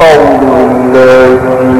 قول الله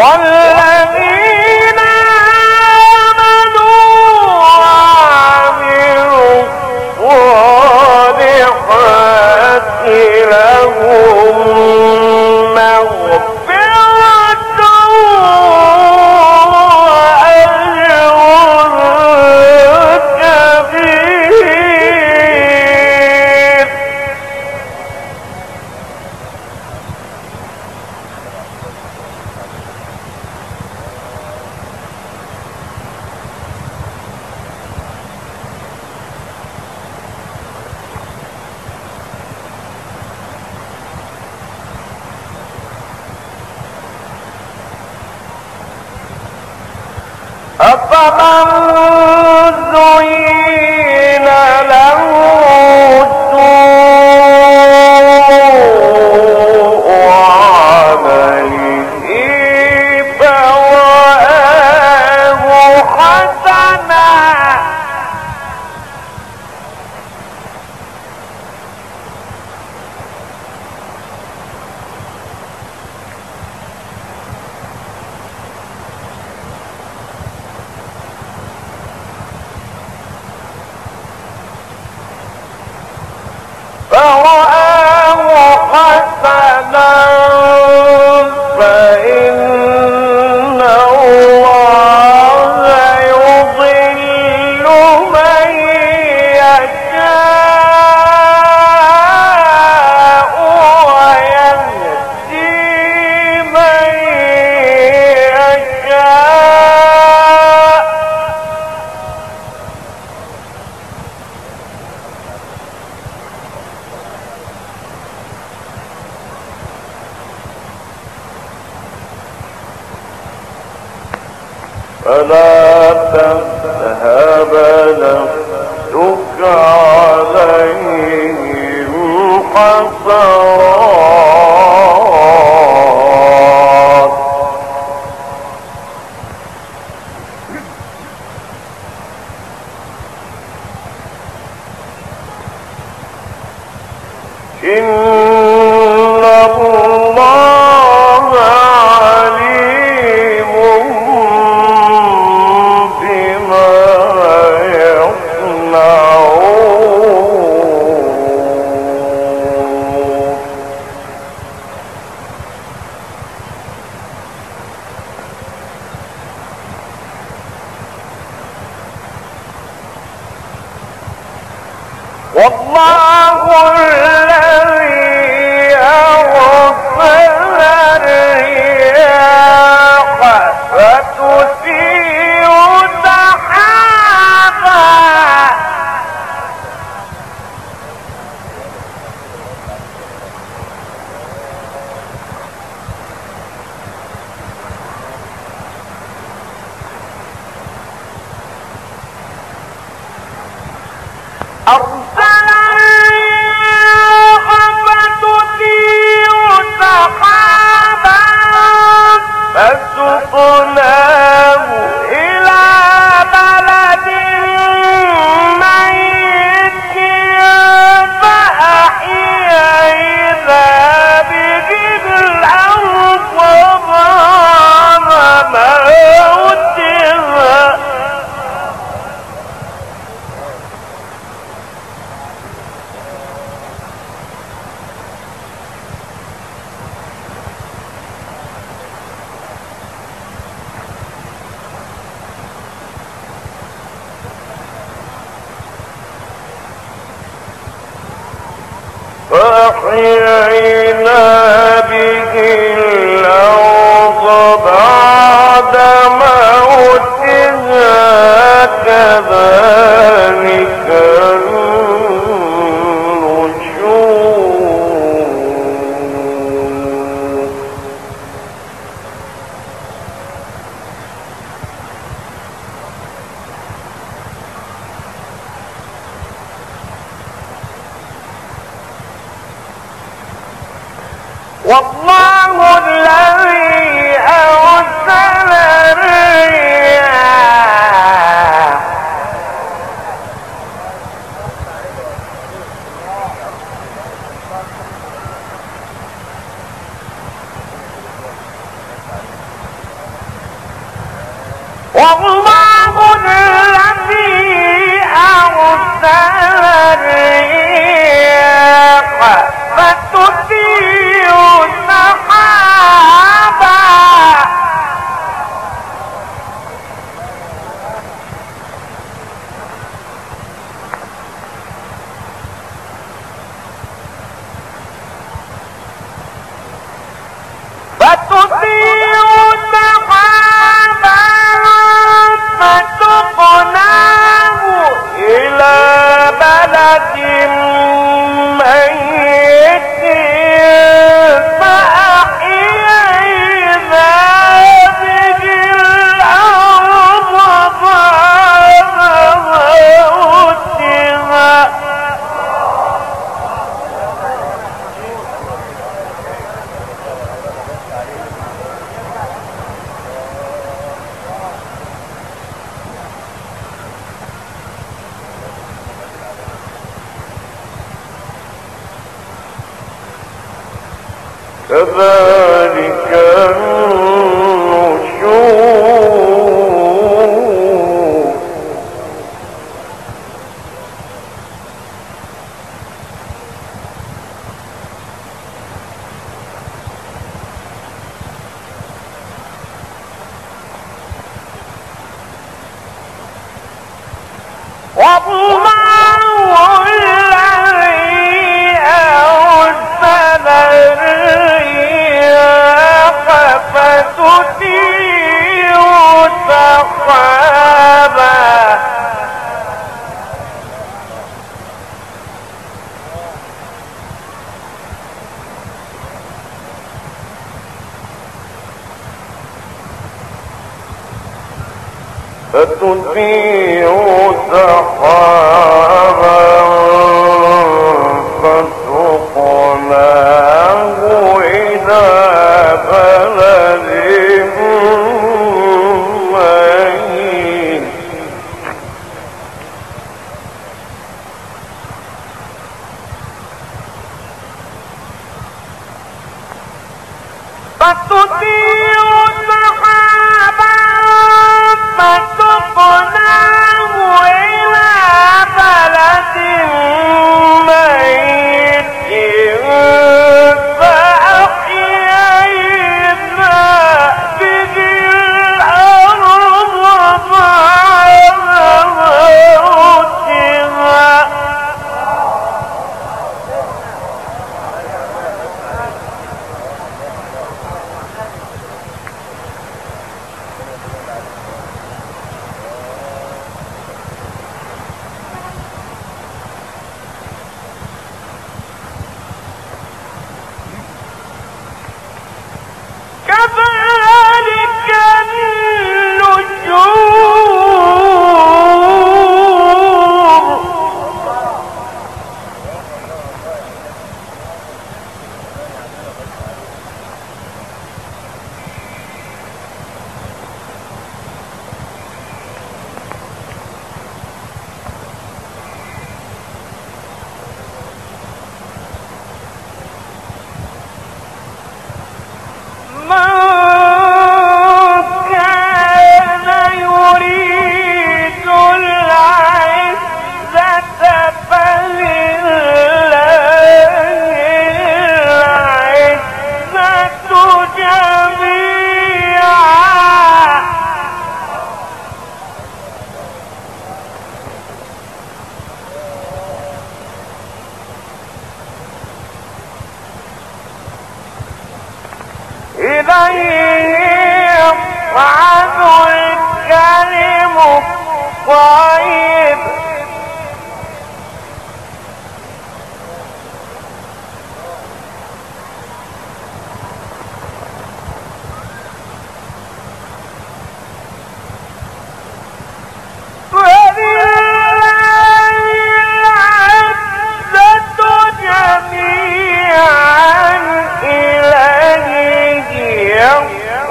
الله فمن فلا تذهب نفسك عليهم حسرات ہے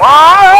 يصعد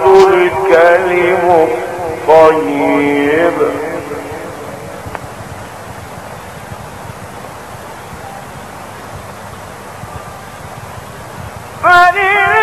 الكلم الطيب. فلله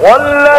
والذين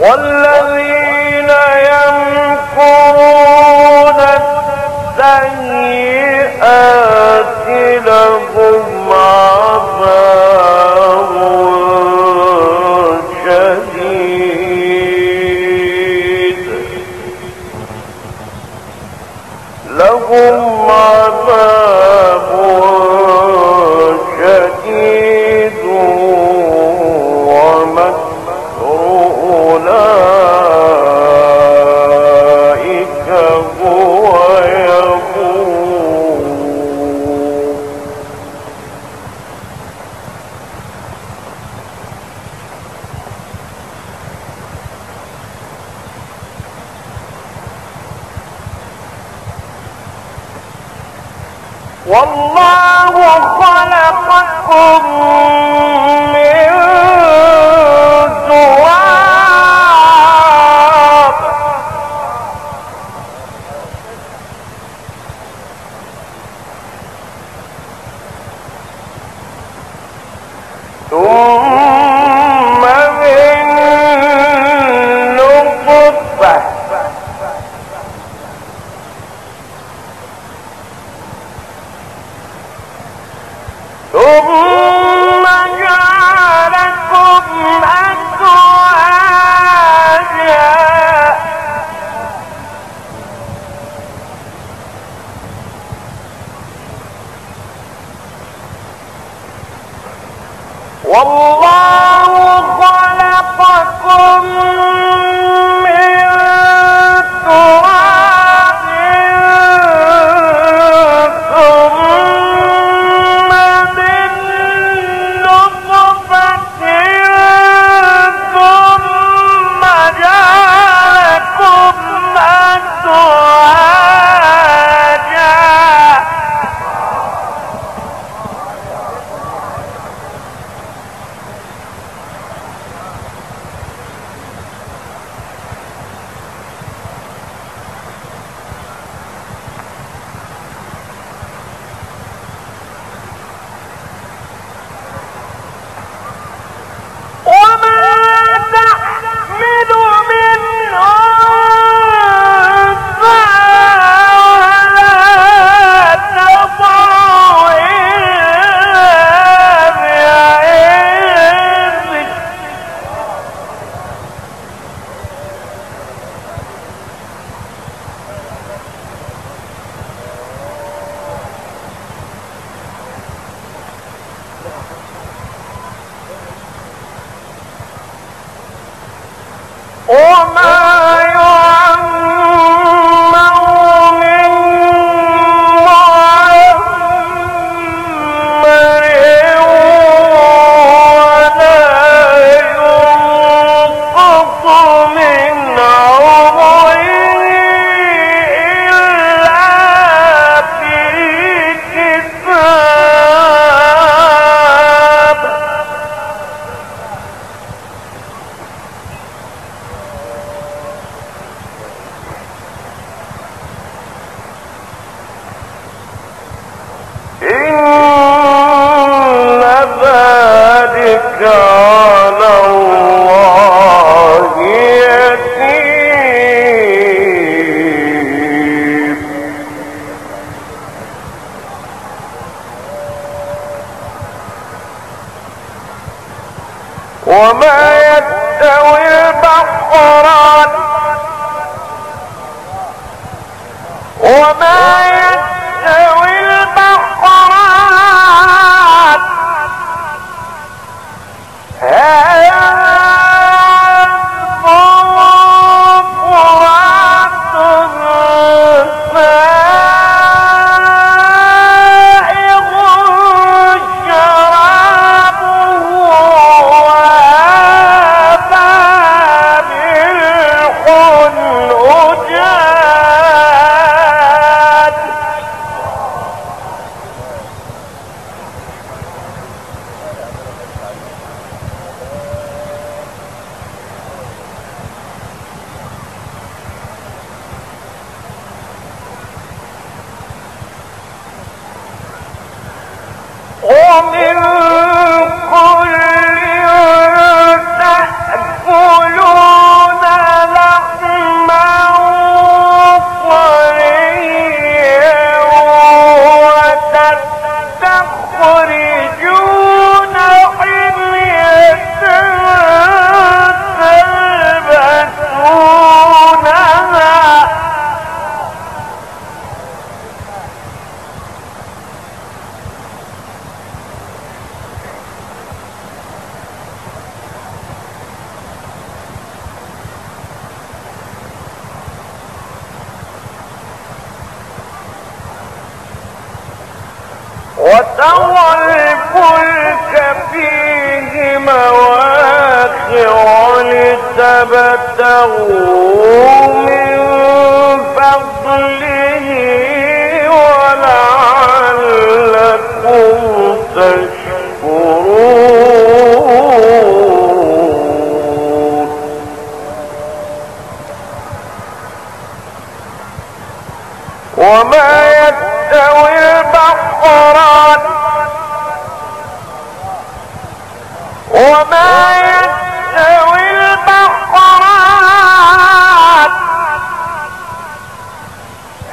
والذين ينكرون السيئات لهم خلقكم القرآن. وما يستوي البحران.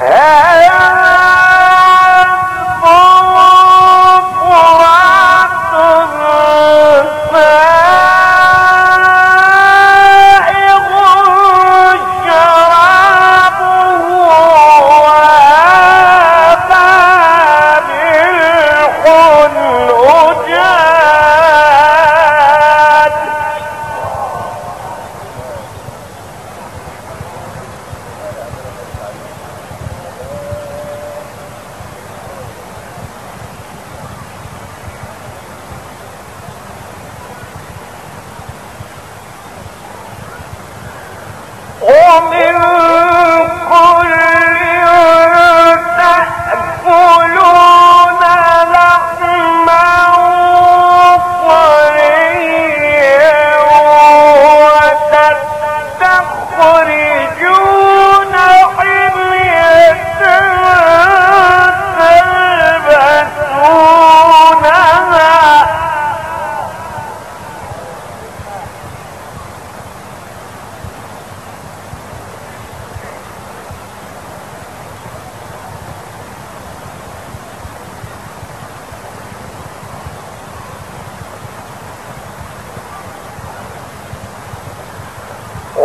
ہے۔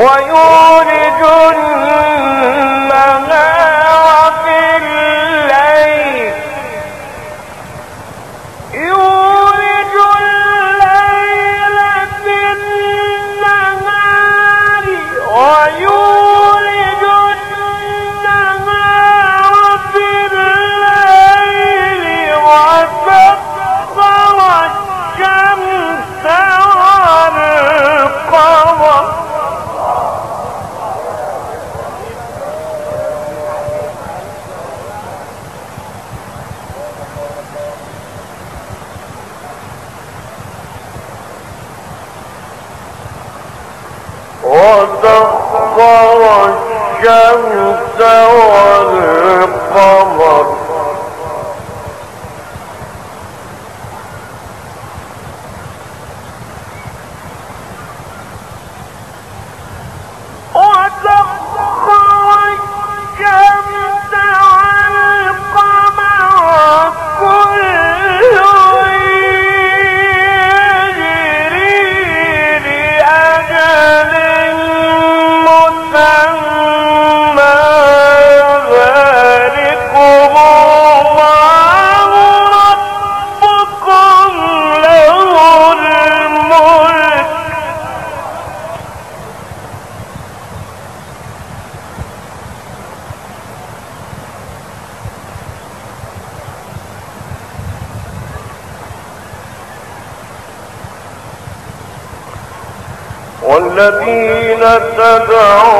ويولج الكوثر والذين تدعون